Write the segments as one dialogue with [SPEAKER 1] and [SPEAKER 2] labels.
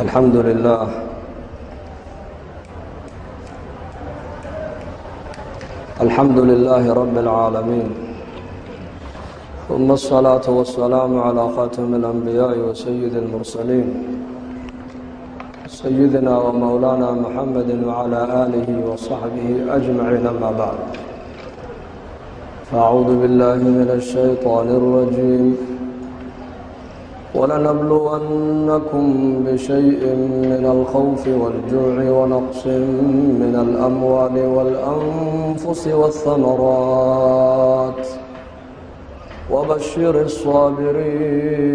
[SPEAKER 1] الحمد لله الحمد لله رب العالمين ثم الصلاة والسلام على خاتم الأنبياء وسيد المرسلين سيدنا ومولانا محمد وعلى آله وصحبه أجمعين ما بعد أعوذ بالله من الشيطان الرجيم ولنبلونكم بشيء من الخوف والجوع ونقص من الأموال والأنفس والثمرات وبشر الصابرين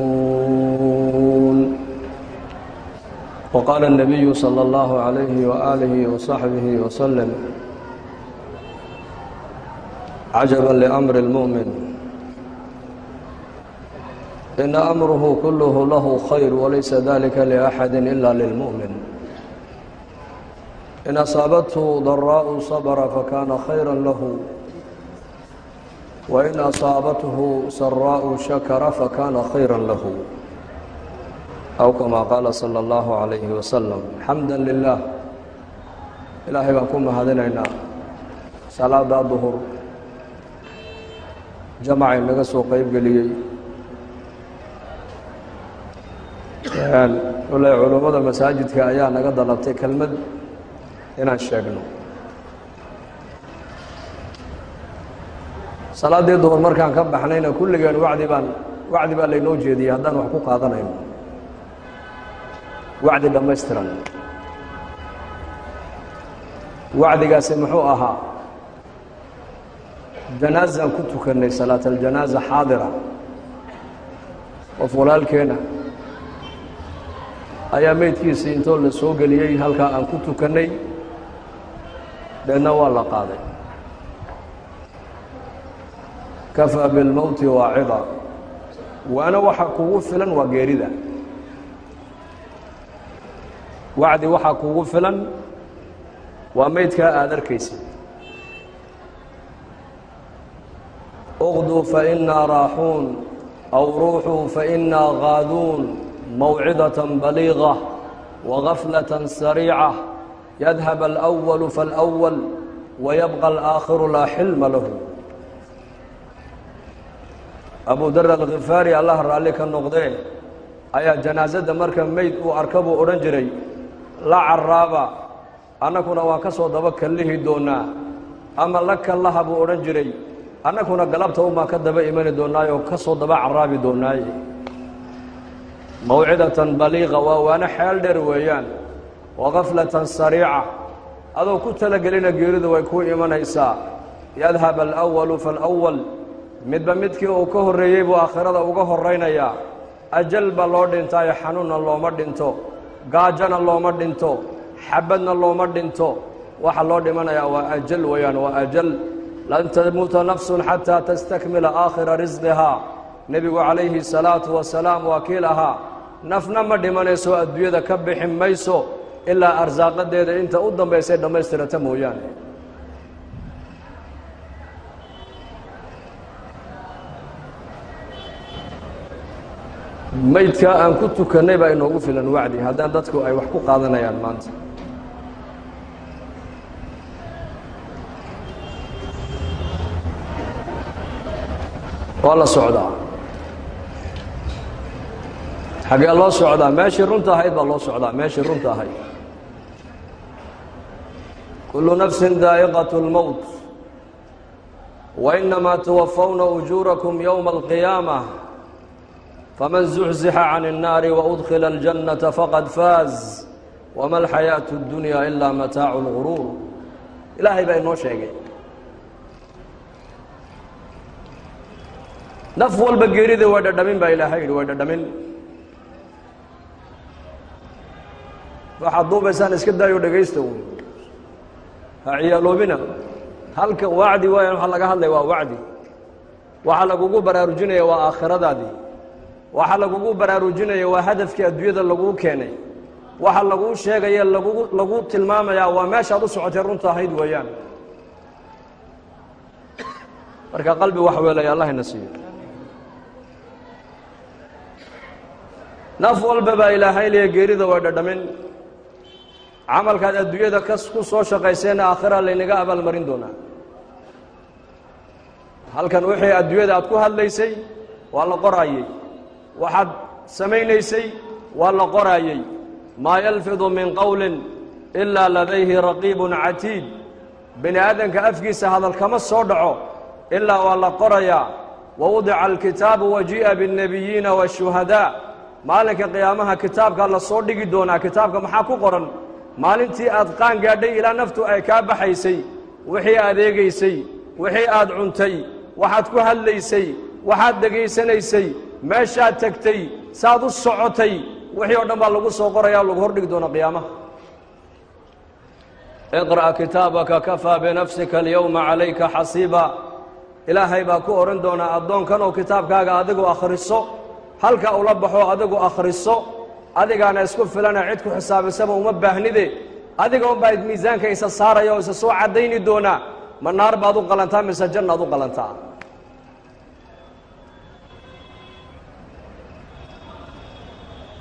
[SPEAKER 1] وقال النبي صلى الله عليه وآله وصحبه وسلم عجبا لأمر المؤمن إن أمره كله له خير وليس ذلك لأحد إلا للمؤمن إن أصابته ضراء صبر فكان خيرا له وإن أصابته سراء شكر فكان خيرا له أو كما قال صلى الله عليه وسلم حمدا لله إلaahay baan ku mahadinaynaa salaada duhur jamacay naga soo qeyb geliyey ule culummada masaajidka ayaa naga dalabtay kelmad inaan sheegno salaaddii duhur markaan ka baxnayna kulligeen wacdi baan wacdi baa laynoo jeediyey haddaan wax ku qaadanayno wacdi dhammaystiran. Wacdigaasi muxuu ahaa janaazaan ku tukannay salaat aljanaaza xaadira. Qof walaalkeena ayaa meydkiisii intoo la soo geliyey halkaa aan ku tukannay deedna waa la qaaday. Kafaa bilmowti waacida. Waana waxa kugu filan waa geerida wacdi waxaa kugu filan waa meydkaa aada arkaysid اqduu faإnaa raaxuun aw ruuxuu faإnaa gaaduun mawcidaة baliiغة وغaflaة sariicة yadhab الأول faالأول وyabقى الآakhiru laa xilma lahu abu dar alkhifaari allah raalli ka noqdee ayaa janaasada marka meyd uu arka buu odhan jiray la caraaba annaguna waan ka soo daba kallihi doonnaa ama la kallaha buu odhan jiray annaguna galabta un baan ka daba imani doonnaayoo ka soo daba caraabi doonnaaye mawcidatan baliiqa waa waana xeel dheer weeyaan wa gaflatan sariica adoo ku talagelina geeridu way kuu imanaysaa yadhab alأwalu faاlأwal midba midkii uu ka horreeyey buu aakhirada uga horraynayaa ajal ba loo dhintaayo xanuunna looma dhinto gaajana looma dhinto xabadna looma dhinto. Waxa loo dhimanayaa waa ajal weeyaan waa ajal. Lan tamuuta nafsun xataa tastakmila aakhira risqihaa nebigu calayhi salaatu wasalaam waa kii lahaa nafna ma dhimanayso adduunyada ka bixi mayso ilaa arsaaqadeeda inta u dambaysay dhammaystirata mooyaane maydkaa aan ku tukannay baa inoogu filan wacdi haddaan dadku ay wax ku qaadanayaan maanta waa la socdaa xaggee loo socdaa meeshii runta ahayd baa loo socdaa meeshii runta ahayd kullu nafsin daa'iqaة اlmowt wainamaa tuwafawna ujuurakum yowma alqiyaamة faman zuxzixa can الnaari waudkhila اljannaةa faqad faaz wama alxayaaةu اddunya ilaa mataacu اlguruur ilaahay baa inoo sheegay naf walba geerida way dhadhamin baa ilaahay yidhi way dhadhamin waxaad duubaysaan iska daayo dhegaysta wy ha ciyaaloobina halka wacdi waayaan waxaa laga hadlaya waa wacdi waxaa lagugu baraarujinaya waa aakhiradaadii waxaa lagugu baraarujinaya waa hadafkii adduunyada laguu keenay. Waxa laguu sheegaya lagugu lagu tilmaamayaa waa meeshaad u socotay runta ahayd weeyaan. Marka qalbi wax weelaya allahayna siiyo naf walba baa ilaahay leeya geerida way dhadhamin. Camalkaad adduunyada kas ku soo shaqayseenna aakhira laynaga abaalmarin doonaa. Halkan wixii adduunyada aad ku hadlaysay waa la qoraayey waxaad samaynaysay waa la qoraayey. Maa yalfidu min qowlin ilaa ladayhi raqiibun catiid. Bini aadanka afkiisa hadal kama soo dhaco ilaa waa la qorayaa wa wudica alkitaabu wa ji'a biاnnebiyiina waashuhadaa maalinka qiyaamaha kitaabkaa la soo dhigi doonaa kitaabka maxaa ku qoran? Maalintii aad qaan gaadhay ilaa naftu ay kaa baxaysay wixii aad eegaysay wixii aad cuntay waxaad ku hadlaysay waxaad dhegaysanaysay meeshaad tegtay saad u socotay wixii oo dhan baa lagu soo qoraya lagu hordhigi doona qiyaamaha. Iqra'a kitaabaka kafaa binafsika alyowma calayka xasiiba ilaahay baa ku odhan doonaa addoonkan oo kitaabkaaga adigu akhriso halka ula baxo adigu akhriso adigaana isku filana cid ku xisaabisaba uma baahnide. Adiga unbaa miisaanka isa saaraya oo isa soo caddayni doonaa. Ma naar baad u qalantaa mise jannaad u qalantaa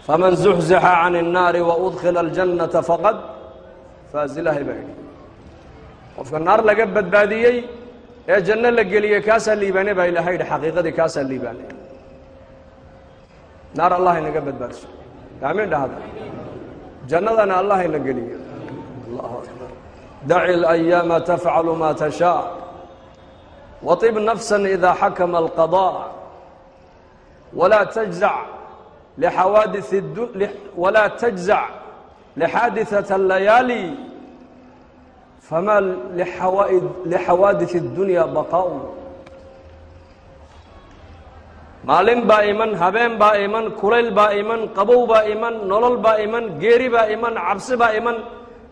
[SPEAKER 1] faman zuxzixa can الnaari waudkhila اljannata faqad faaz ilaahay baa yidhi qofka naar laga badbaadiyey ee janno la geliyey kaasaa liibaane baa ilahay yidhi xaqiiqadii kaasaa liibaane naar allah inaga badbaadiso aamin dhahda jannadana allah ina geliyo allahu akbar daci اlayaama tafcalu ma tashaa waطib nafsa ida xakama alqaضاء walaa tajzac lxawaadiث walaa tajzac lxaadiثaة اlayaali fama lixawaadiث الdunya baqaء maalin baa iman habeen baa iman kulayl baa iman qabow baa iman nolol baa iman geeri baa iman cabsi baa iman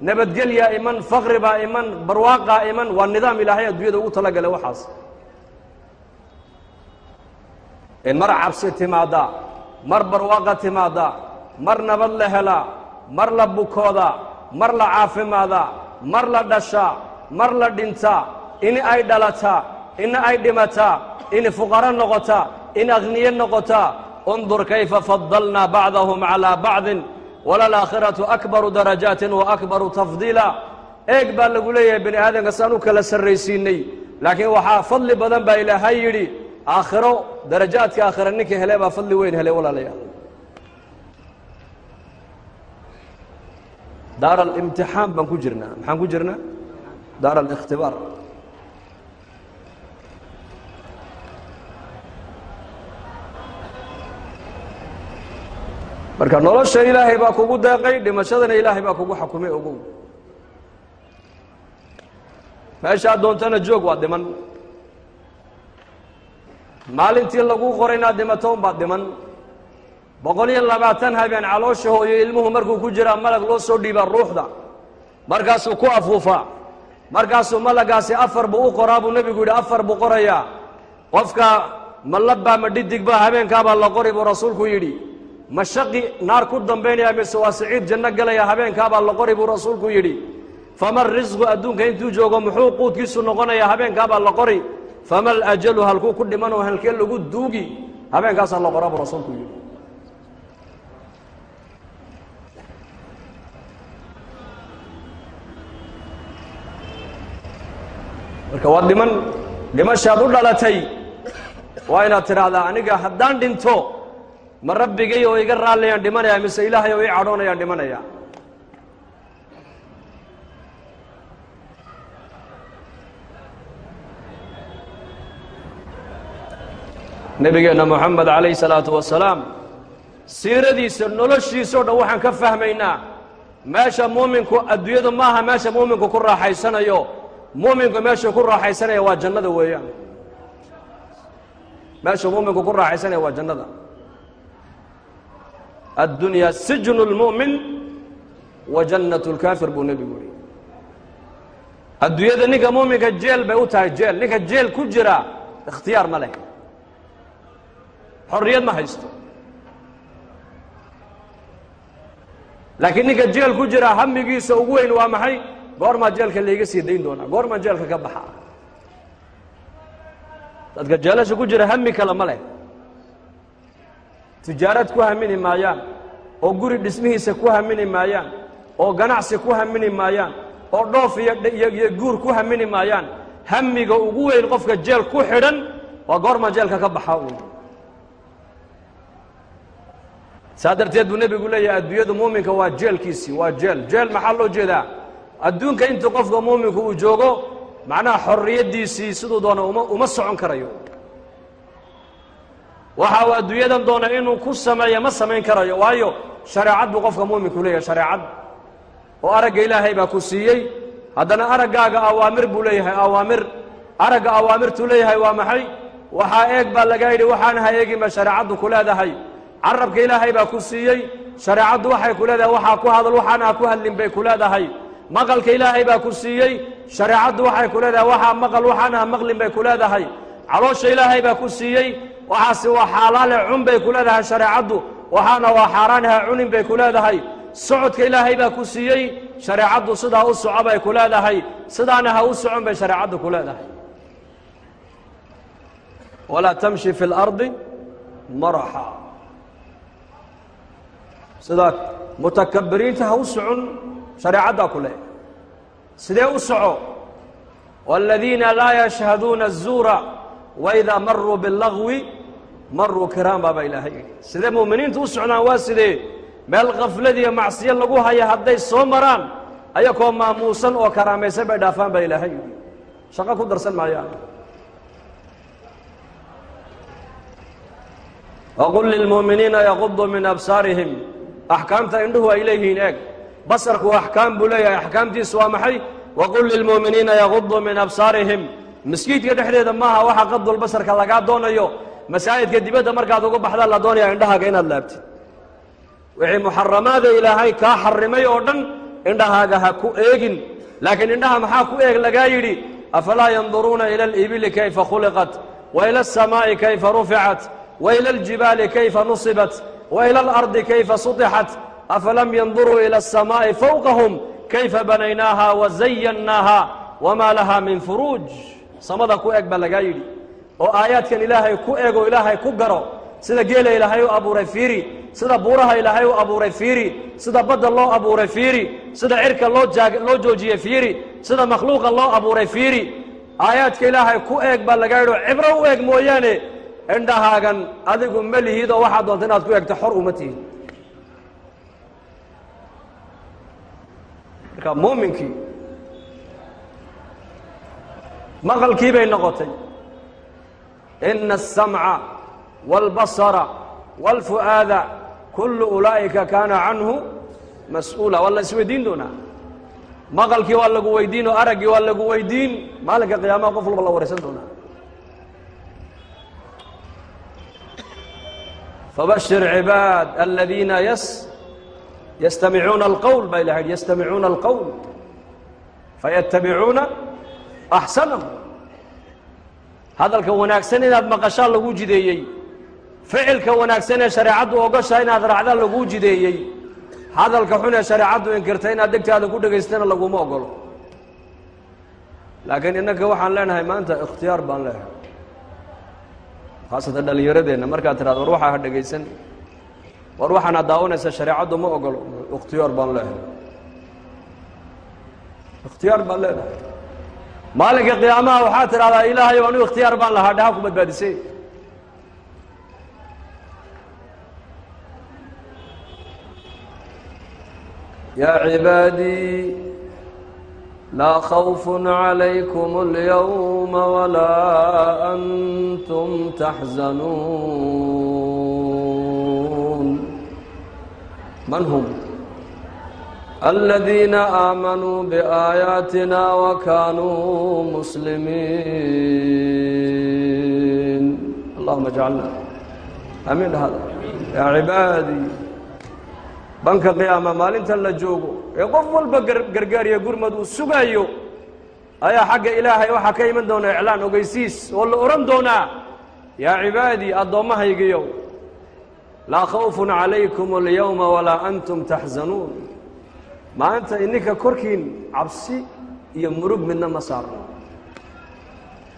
[SPEAKER 1] nabadgelyaa iman faqri baa iman barwaaqaa iman waa nidaam ilaahay adduunyada ugu tala galay waxaas in mar cabsi timaadda mar barwaaqa timaadda mar nabad la helaa mar la bukooda mar la caafimaadaa mar la dhashaa mar la dhintaa in ay dhalataa in ay dhimataa in fuqaro noqotaa in akhniye noqotaa undur kayfa fadalnaa bacdahum calaa bacdin walalaakhiratu akbaru darajaatin wa akbaru tafdiila eeg baa lagu leeyahay bini aadamka saan u kala sarraysiinay laakiin waxaa fadli badan baa ilaahay yidhi aakhiro darajaadka aakhira ninka hele baa fadli weyn helay walaalayaal. Daar alimtixaan baan ku jirnaa. Maxaan ku jirnaa? Daar alikhtibaar marka nolosha ilaahay baa kugu deeqay dhimashadana ilaahay baa kugu xakumay ogow. Meeshaad doontana joog waa dhiman maalintii lagu qoray inaad dhimato unbaad dhiman. Boqol iyo labaatan habeen caloosha hooyo ilmuhu markuu ku jiraa malag loo soo dhiibaa ruuxda. Markaasuu ku afuufaa. Markaasuu malagaasi afar buu u qoraa buu nebigu yidhi afar buu qorayaa. Qofka ma labbaa ma dhidigbaa habeenkaabaa la qori buu rasuulku yidhi. Ma shaqi naar ku dambaynaya mise waa siciid janno gelaya habeenkaabaa la qori buu rasuulku yidhi. Fama risqu adduunka intuu joogo muxuu quudkiisu noqonayaa habeenkaabaa la qori fama alajalu halkuu ku dhimanoo halkee lagu duugi habeenkaasaa la qoraa rasuulku yidhi marka waa dhiman dhimashaad u dhalatay waa inaad tidhaahdaa aniga haddaan dhinto ma rabbigay oo iga raallayaan dhimanaya mise ilaahay oo ii cadhoonayaan dhimanaya nebigeenna moxamed calayhi salaatu wasalaam siiradiisa noloshiisao dhan waxaan ka fahmaynaa meesha muuminku adduunyadu ma aha meesha muuminku ku raaxaysanayo muuminku meesha ku raaxaysanaya waa jannada weeyaan. Meeshuu muuminku ku raaxaysanaya waa jannada. Addunyaa sijnu اlmu'min wa jannat اlkaafir buu nebigu yihi adduunyada ninka muuminka jeel bay u tahay jeel ninka jeel ku jira ikhtiyaar ma leh xorriyad ma haysto. Laakiin ninka jeel ku jira hamigiisa ugu weyn waa maxay? Goormaa jeelka layga sii dayn doonaa. Goormaa jeelka ka baxa. Dadka jeelasha ku jira hami kale ma leh. Tijaarad ku hamini maayaan oo guri dhismihiisa ku hamini maayaan oo ganacsi ku hamini maayaan oo dhoof iyo iyo guur ku hamini maayaan hamiga ugu weyn qofka jeel ku xidhan waa goormaa jeelka ka baxa uun saa darteed buu nebigu leeyahay adduunyadu muuminka waa jeelkiisii waa jeel. Jeel maxaa loo jeedaa? Adduunka intuu qofka muuminku uu joogo macnaha xorriyaddiisii siduu doona uma uma socon karayo. Waxa uu adduunyadan doona inuu ku sameeyo ma samayn karayo. Waayo shareecad buu qofka muuminku leeyahay shareecad. Oo aragga ilaahay baa ku siiyey. Haddana araggaaga awaamir buu leeyahay awaamir. Aragga awaamirtuu leeyahay waa maxay? Waxaa eeg baa laga yidhi waxaan ha eegin ba shareecaddu ku leedahay carabka ilaahay baa ku siiyey. Shareecaddu waxay ku leedahay waxaa ku hadal waxaan ha ku hadlin bay ku leedahay. Maqalka ilaahay baa ku siiyey. Shareecaddu waxay ku leedahay waxaa maqal waxaan maqlin bay ku leedahay. Caloosha ilaahay baa ku siiyey. Waxaasi waa xaalaale cun bay ku leedahay shareecaddu waxaana waa xaaraan ha cunin bay ku leedahay. Socodka ilaahay baa ku siiyey. Shareecaddu sidaa u soco bay ku leedahay. Sidaana ha u socon bay shareecaddu ku leedahay. Walaa tamshi fi اlardi maraxa sidaa mutakabiriinta ha u socon shareecaddaa ku leh sidee u soco wاladiina laa yashhaduuna الzuura waidaa maruu biاllagwi maruu kiraama baa ilaahay yidhi sidee mu'miniintu u socdaan waa sidee meel kafladiiyo macsiyo lagu haya hadday soo maraan ayakoo maamuusan oo karaamaysan bay dhaafaan baa ilaahay yidhi shaqo ku darsan maayaan waqul lilmu'miniina yaquduu min absaarihim axkaamta indhuhu ay leeyihiin eeg. Basarku axkaam buu leeyahay. Axkaamtiisu waa maxay? Waqul lilmu'miniina yaquduu min absaarihim. Maskiidka dhexdeeda maaha waxa qadul basarka lagaa doonayo. Masaajidka dibadda markaad uga baxdaa la doonaya indhahaaga inaad laabtid wixii muxaramaada ilaahay kaa xarimay oo dhan indhahaaga ha ku eegin. Laakiin indhaha maxaa ku eeg lagaa yidhi afalaa yanduruuna ila alibili kayfa khuliqat? Wa ila alsamaa'i kayfa ruficat wa ila aljibaali kayfa nusibat ila alardi kayfa sutixat afalam yanduruu ila alsamaa'i fawqahum kayfa banaynaaha wa zayannaaha wamaa laha min furuuj samada ku eeg baa lagaa yidhi oo aayaadkan ilaahay ku eego ilaahay ku garo sida geela ilaahay u abuuray fiiri sida buuraha ilaahay u abuuray fiiri sida badda loo abuuray fiiri sida cirka loo joojiyey fiiri sida makhluuqa loo abuuray fiiri. Aayaadka ilaahay ku eeg baa lagaa yidhi oo cibro u eeg mooyaane indhahaagan adigu ma lihid oo waxaad doonta inaad ku eegto xor uma tihid marka muuminkii maqalkii bay noqotay ina aلsamca wاlbasara wاlfu'aada kullu ulaa'ika kaana canhu mas-uula waa la isweydiin doonaa maqalkii waa lagu weydiin oo araggii waa lagu weydiin maalinka qiyaamaha qof walba la waraysan doonaa Cibaad aladiina ys yastamicuuna alqowl baa ilah yidhi yastamicuuna alqowl fayattabicuuna axsanahu hadalka wanaagsan inaad maqashaa lagu jideeyey ficilka wanaagsan ee shareecaddu ogoshaa inaad raacdaa laguu jideeyey hadalka xun ee shareecaddu inkirta inaad degtaada ku dhegaystana laguma ogolo laakiin innanka waxaan leenahay maanta ikhtiyaar baan leehay khaasatan dhallinyaradeenna markaad tidhahdo war waxaa ha dhegaysan war waxaana daawanaysa shareecaddu ma ogolo ikhtiyaar baan leehay ikhtiyaar baan leenahay maalinka qiyaamaha waxaad tidhahdaa ilaahay anu ikhtiyaar baan lahaa dhaha ku badbaadisay yaa cibaadii laa khawfun calaykum اlyawma walaa antum taxzanuun man hum الذين آمنوا بآياتنا وكانوا مسلمين allahuma jcalna amiin dhahada yaa cibaadii banka qiyaama maalinta la joogo ee qof walba gargaariya gurmad uu sugaayo ayaa xagga ilaahay waxaa ka iman doona iclaan ogeysiis oo la odhan doonaa yaa cibaadii addoommahaygiyow laa khawfun calaykum alyowma walaa antum taxzanuun. Maanta ininka korkiin cabsi iyo murug midna ma saarno.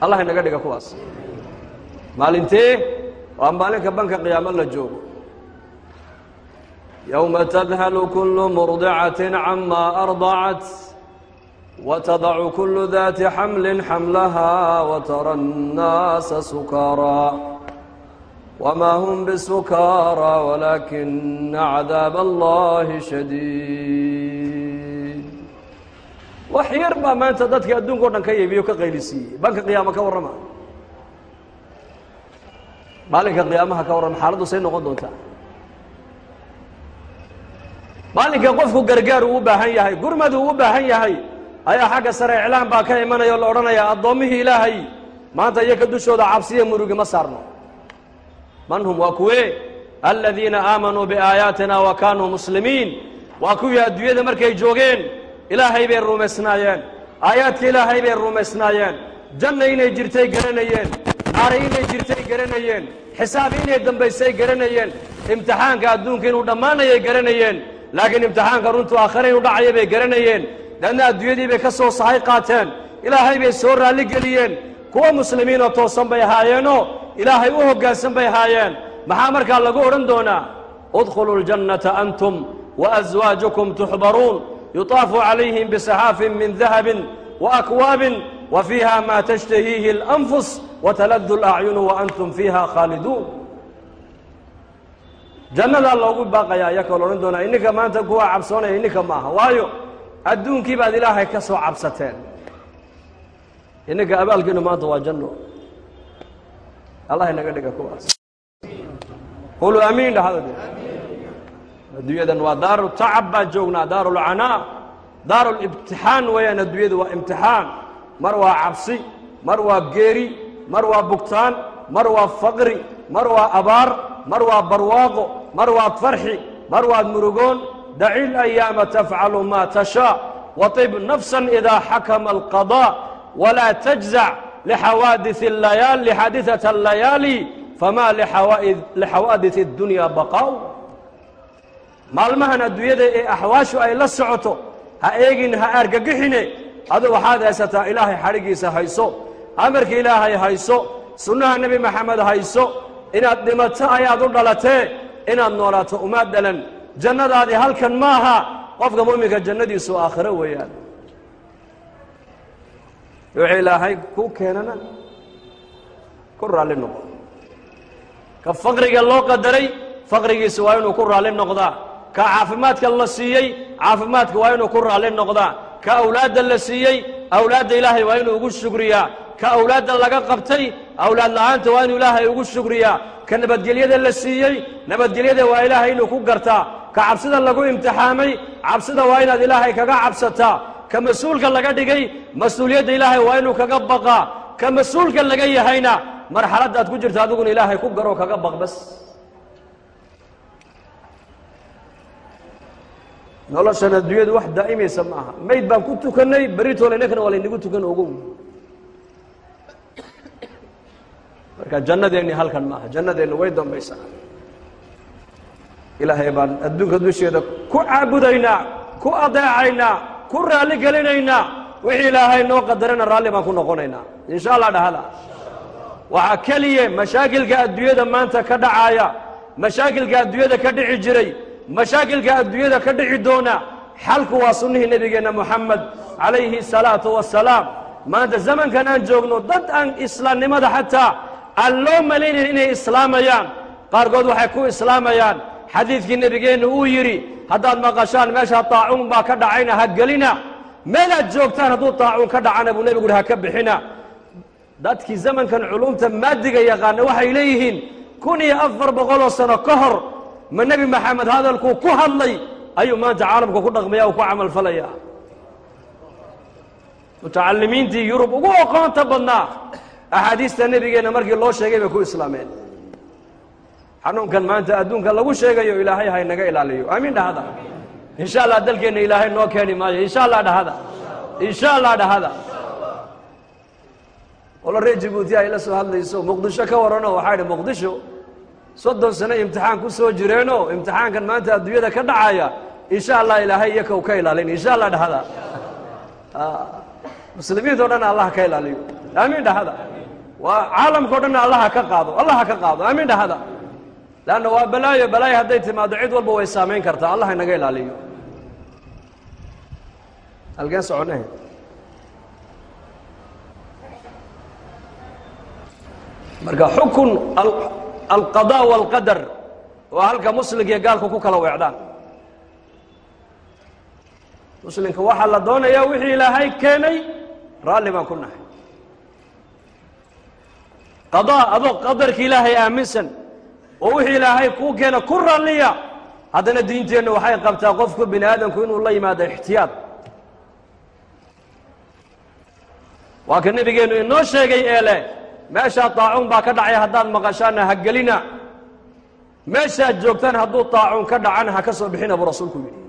[SPEAKER 1] Allah inaga dhiga kuwaas. Maalintee waa maalinka banka qiyaamo la joogo yowma tadhalu kullu murdicatin camaa ardacat watadacu kullu daati xamlin xamlaha watara annaasa sukaaraa wma hm bsukaara walaakina cadaab allahi shadiid wax yar baa maanta dadkii adduunka o dhan ka yeebiyo ka qaylisiiyey banka qiyaama ka warrama maalinka qiyaamaha ka warrama xaaladdu say noqon doontaa maalinka qofku gargaar uu u baahan yahay gurmad uu u baahan yahay ayaa xagga sare iclaan baa ka imanaya o la odhanaya addoommihii ilaahay maanta iyo ka dushooda cabsiya murugi ma saarno. Man hum waa kuwe. Aladiina aamanuu biaayaatina wa kaanuu muslimiin. Waa kuwii adduunyada markay joogeen ilaahay bay rumaysnaayeen. Aayaadka ilaahay bay rumaysnaayeen. Janna inay jirtay garanayeen. Naari inay jirtay garanayeen. Xisaab inay dambaysay garanayeen. Imtixaanka adduunka inuu dhammaanayay garanayeen laakiin imtixaanka runtuu aakhire u dhacaya bay garanayeen. Danna adduunyadii bay ka soo sahay qaateen. Ilaahay bay soo raalli geliyeen. Kuwa muslimiinoo toosan bay ahaayeenoo ilaahay u hoggaansan bay ahaayeen maxaa markaa lagu odhan doonaa? Udkhuluu ljannata antum waaswaajukum tuxbaruun. Yutaafu calayhim bisaxaafin min dahabin waakwaabin wa fiiha maa tashtahiihi alanfus wataladu alacyunu waantum fiiha khaaliduun jannadaa loogu baaqaya ayaa kaloo odhan doonaa. Ininka maanta kuwa cabsoonaya ininka ma aha waayo adduunkii baad ilaahay ka soo cabsateen. Ininka abaalkiinu maanta waa janno. Allah inaga dhiga kuwaas. Quluu amiin dhahada adduunyadan waa daaru tacab baan joognaa daaru lcanaa daaru libtixaan weeyaan adduunyadu waa imtixaan. Mar waa cabsi mar waa geeri mar waa bugtaan mar waa faqri mar waa abaar mar waa barwaaqo mar waad farxi mar waad murugoon daci layaama tafcalu ma tashaa waطib nafsa idaa xakama alqaضاء walaa tajzac lxawaadiث اlayaal lxaadiثaة اlayaali fama lixawaadiث اdunya baqaaw maalmahan adduunyada ee axwaashu ay la socoto ha eegin ha argagixine adu waxaad haysataa ilaahay xadhigiisa hayso amarka ilaahay hayso sunnaha nebi maxamed hayso inaad dhimato ayaad u dhalatee inaad noolaato umaad dhalan. Jannadaadii halkan maaha qofka mu'minka jannadiisu aakhiro weeyaan. Wixii ilaahay ku keenana ku raalli noqo. Ka faqriga loo qadaray faqrigiisa waa inuu ku raalli noqdaa. Ka caafimaadka la siiyey caafimaadka waa inuu ku raalli noqdaa. Ka awlaadda la siiyey awlaadda ilaahay waa inuu ugu shugriyaa ka awlaadda laga qabtay awlaad la'aanta waa inuu ilaahay ugu shugriyaa ka nabadgelyada la siiyey nabadgelyada waa ilaahay inuu ku gartaa. Ka cabsida lagu imtixaamay cabsida waa inaad ilaahay kaga cabsataa. Ka mas'uulka laga dhigay mas'uuliyadda ilaahay waa inuu kaga baqaa. Ka mas'uulka laga yahayna marxaladdaad ku jirta adiguna ilaahay ku garoo kaga baq bas noloshan adduunyadu wax daa'imaysa ma mayd baan ku tukannay beritoole ninkana waa laynagu tukan ogow marka jannadeenni halkan ma aha jannadeennu way dambaysaa. Ilaahay baan adduunka dusheeda ku caabudaynaa ku adeecaynaa ku raalli wixii ilaahay noo qadarana raalli baan ku noqonaynaa. Insha allah dhahada waxaa keliye mashaakilka adduunyada maanta ka dhacaaya mashaakilka adduunyada ka dhici jiray mashaakilka adduunyada ka dhici doona xalku waa sunnihii nebigeenna moxamed calayhi salaatu wasalaam maanta zamankan aan joogno dad aan islaamnimada xataa aan loo malaynayn inay islaamayaan. Qaarkood waxay ku islaamayaan. Xadiidkii nebigeennu uu yidhi haddaad maqashaan meesha taacuun baa ka dhacayna ha gelina. Meelaad joogtaan hadduu taacuun ka dhacana buu nebigu uhi ha ka bixina. Dadkii zamankan culumta maadiga yaqaana waxay leeyihiin kun iyo afar boqoloo sano ka hor ma nebi maxamed hadalkuu ku hadlay ayuu maanta caalamka ku dhaqmaya u ku camalfalaya mutacalimiintii yurub ugu oqoonta badnaa axaadiista nebigeenna markii loo sheegay bay ku islaameen xanuunkan maanta adduunka lagu sheegayo ilaahay haynaga ilaaliyo. Aamiin dhahada. Insha allah dalkeenna ilaahay noo keeni maayo. Insha allah dhahada. Insha allah dhahada. Olo reer jabuuti ay la soo hadlayso muqdisho ka waranoo waxaa idhi muqdisho soddon sano imtixaan ku soo jireenoo imtixaankan maanta adduunyada ka dhacaya insha allah ilaahay iyo kow ka ilaalin. Insha allah dhahada. Muslimiinta o dhan allah ka ilaaliyo. Aamiin dhahada waa caalamka o dhanna allaha ka qaado allaha ka qaado. Aamiin dhahada. Leanna waa balaayo balaayo hadday timaado cid walba way saamayn kartaa. Allah inaga ilaaliyo. Halkeen soconahe marka xukun alqadaa waalqadar waa halka muslimka iyo gaalku ku kala weecdaan. Muslimka waxaa la doonayaa wixii ilaahay keenay raalli baan ku nahay qadaa adoo qadarka ilaahay aaminsan oo wixii ilaahay kuu keena ku raalliya haddana diinteennu waxay qabtaa qofku bini aadamku inuu la yimaado ixtiyaad. Waa ka nebigeennu inoo sheegay ee leh meeshaa daacuun baa ka dhacay haddaad maqashaanna ha gelina. Meeshaad joogtaan hadduu daacuun ka dhacana ha ka soo bixina buu rasuulku yidhi.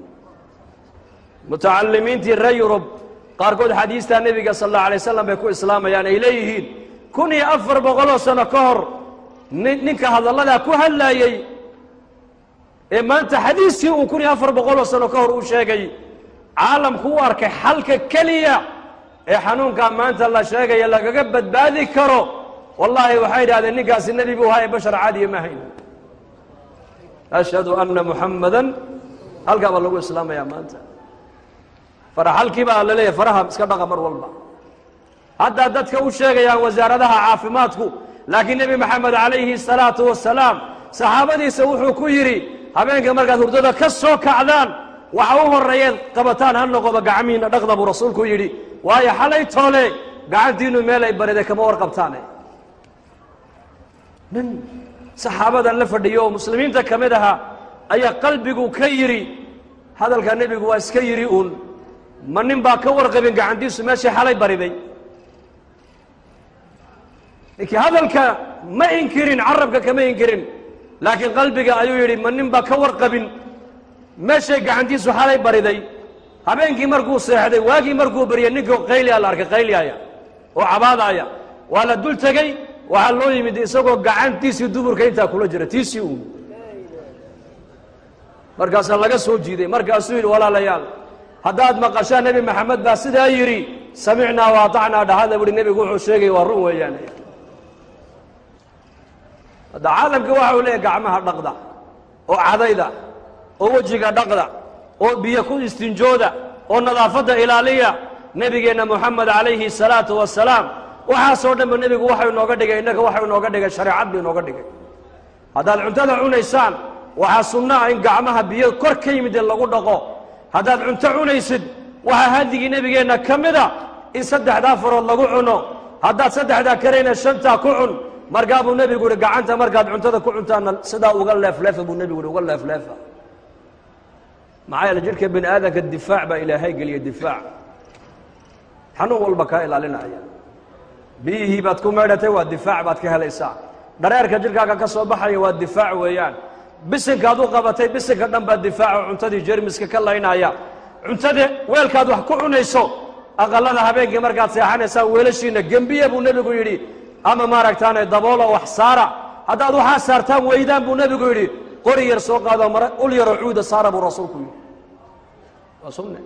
[SPEAKER 1] Mutacalimiintii reer yurub qaarkood xadiistaa nebiga sal allau alay wasalam bay ku islaamayaan ay leeyihiin kun iyo afar boqoloo sano ka hor ninka hadalladaa ku hadlaayey ee maanta xadiiskii uu kun iyo afar boqoloo sano ka hor uu sheegay caalamku u arkay xalka keliya ee xanuunkaa maanta la sheegaya lagaga badbaadi karo. Wallaahi waxay idhahdeen ninkaasi nebi buu ahaa ee bashar caadiya ma hayn ashhadu anna muxammadan halkaa baa lagu islaamayaa maanta. Faraxalkii baa la leeyahay faraha iska dhaqa mar walba haddaa dadka u sheegayaan wasaaradaha caafimaadku laakiin nebi maxamed calayhi salaatu wasalaam saxaabadiisa wuxuu ku yidhi habeenka markaad hurdada ka soo kacdaan waxa u horreeyeed qabataan ha noqoba gacmihiinna dhaqda buu rasuulku yidhi. Waayo xalay toole gacantiinnu meel ay bariday kama warqabtaane. Nin saxaabadan la fadhiyo oo muslimiinta ka mid ahaa ayaa qalbigu ka yidhi hadalka nebigu waa iska yidhi uun ma nin baa ka warqabin gacantiisu meeshii xalay bariday ninkii hadalka ma inkirin carabka kama inkirin. Laakiin qalbiga ayuu yidhi ma nin baa ka warqabin. Meeshay gacantiisu xalay bariday. Habeenkii markuu seexday waagii markuu baryay ninkii qayliya la arkay qayliyaaya oo cabaadaaya waa la dul tegey waxaa loo yimid isagoo gacantiisii duburka intaa kula jira tiisii uun. Markaasaa laga soo jiiday markaasuu yidhi walaalayaal haddaad maqashaan nebi maxamed baa sidaa yidhi samicnaa wa atacnaa dhahada buhi nebigu wuxuu sheegay waa run weeyaan hadda caalamka waxa uu leeyahy gacmaha dhaqda oo cadayda oo wejiga dhaqda oo biyo ku istinjooda oo nadaafadda ilaaliya nebigeenna moxamed calayhi salaatu wasalaam waxaasoo dhanba nebigu waxau inooga dhigay innaga waxau inooga dhigay shareecad buu inooga dhigay. Haddaad cuntada cunaysaan waxaa sunno ah in gacmaha biyo kor ka yimid in lagu dhaqo. Haddaad cunto cunaysid waxaa hadigii nebigeenna ka mida in saddexdaa farood lagu cuno. Haddaad saddexdaa karayna shantaa ku cun markaa buu nebigu yihi gacanta markaad cuntada ku cuntaana sidaa uga leefleefa buu nebigu yihi uga leefleefa. Maxaa yeele jidhka bini aadamka difaac baa ilaahay geliya difaac. Xanuun walba kaa ilaalinaya. Biyihii baad ku maydhatay waa difaac baad ka helaysaa. Dhareerka jidhkaaga ka soo baxaya waa difaac weeyaan. Bisinkaad u qabatay bisinka dhan baa difaaco cuntadii jermiska ka laynaya. Cuntada weelkaad wax ku cunayso aqallada habeenkii markaad seexanaysaan weelashiina gembiya buu nebigu yidhi ama maaragtaane daboolo wax saara. Haddaad waxaa saartaan weydaan buu nebigu yidhi qori yar soo qaado mara ul yaroo cuuda saara buu rasuulku yidhi. Waa sunne.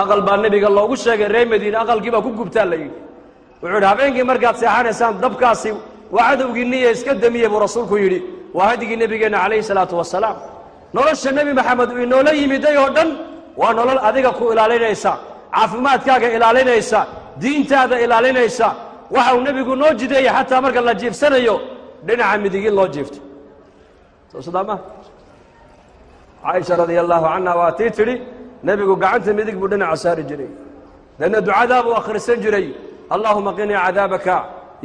[SPEAKER 1] Aqal baa nebiga loogu sheegay reer madiine aqalkii ku gubtaa la yidhi. Wuxuu yidhi habeenkii markaad seexanaysaan dabkaasi waa cadowgiinniya iska damiye buu rasuulku yidhi. Waa hadigii nebigeenna calayhi salaatu wasalaam nolosha nebi maxamed uu inoola yimiday oo dhan waa nolol adiga ku ilaalinaysa caafimaadkaaga ilaalinaysa diintaada ilaalinaysa. Waxa uu nebigu noo jideeyey xataa marka la jiifsanayo dhinaca midigin loo jiifto soo sidaa ma caaisha radia allaahu canha waa tii tidhi nebigu gacanta midig buu dhinaca saari jiray. Deedna ducadaa buu akhrisan jiray. Allaahuma qinii cadaabaka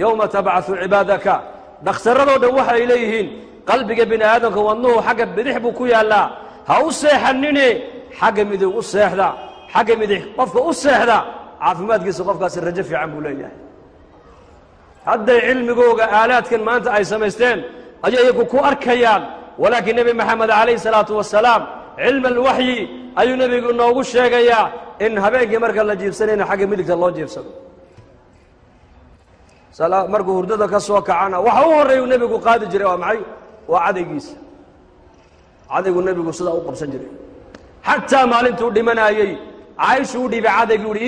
[SPEAKER 1] yowma tabcaثu cibaadaka. Dhakhtarradoo dhan waxay leeyihiin qalbiga bini aadamka wadnuhu xagga bidix buu ku yaallaa. Ha u seexanine xagga midig u seexda. Xagga midig qofka u seexda caafimaadkiisa qofkaasi rajo fiican buu leeyahay. Hadday cilmigooga aalaadkan maanta ay samaysteen ayay iyagu ku arkayaan. Walaakiin nebi maxamed calayhi salaatu wasalaam cilma alwaxyi ayuu nebigu inoogu sheegayaa in habeenkii marka la jiibsanayna xagga midigta loo jiibsado. Markuu hurdada ka soo kacana waxa u horreeyu nebigu qaadi jiray waa maxay? Waa cadaygiisa. Cadaygu nebigu sidaa u qabsan jiray. Xataa maalintuu dhimanaayey caaishu u dhiibay cadaygii uhi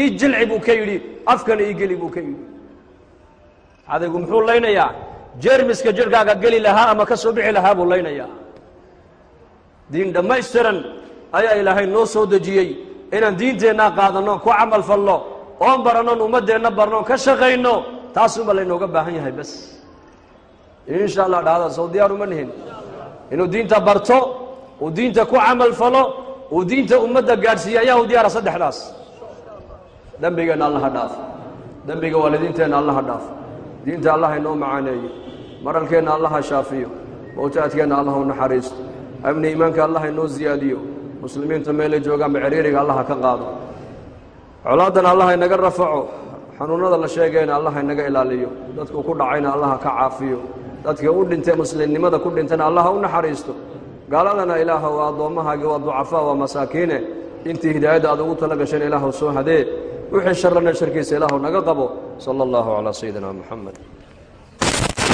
[SPEAKER 1] ii jilci buu ka yidhi afkana ii geli buu ka yidhi. Cadaygu muxuu laynayaa jermiska jirhkaaga geli lahaa ama ka soo bixi lahaa buu laynayaa. Diin dhammaystiran ayaa ilaahay noo soo dejiyey inaan diinteennaa qaadanno ku camal falno oon barannon ummaddeenna barno ka shaqayno taasuunba laynooga baahan yahay bas insha allah dhahda sow diyaar uma nihin. Inuu diinta barto uu diinta ku camal falo uu diinta ummadda gaadhsiiye ayaa u diyaara saddexdaas. Dembigeenna allaha dhaaf. Dembiga waalidiinteenna allaha dhaaf. Diinta allah inoo macaaneeyo maralkeenna allaha shaafiyo. Mawtaadkeenna allah u naxariisto. Amni iimaanka allah inoo ziyaadiyo. Muslimiinta meelay joogaanba ciriiriga allaha ka qaado. Colaaddana allah inaga rafaco. Xanuunnada la sheegayna allah inaga ilaaliyo. Dadku ku dhacayna allaha ka caafiyo. Dadka u dhintay muslimnimada ku dhintana allaha u naxariisto gaaladana ilaah waa addoommahaagii waa ducafaa waa masaakiine. Intii hidaayadda aad ugu tala gasheen ilaahu soo hadee wixii sharrana sharkiisa ilaahu naga qabo. Sala allahu calaa sayidina moxamed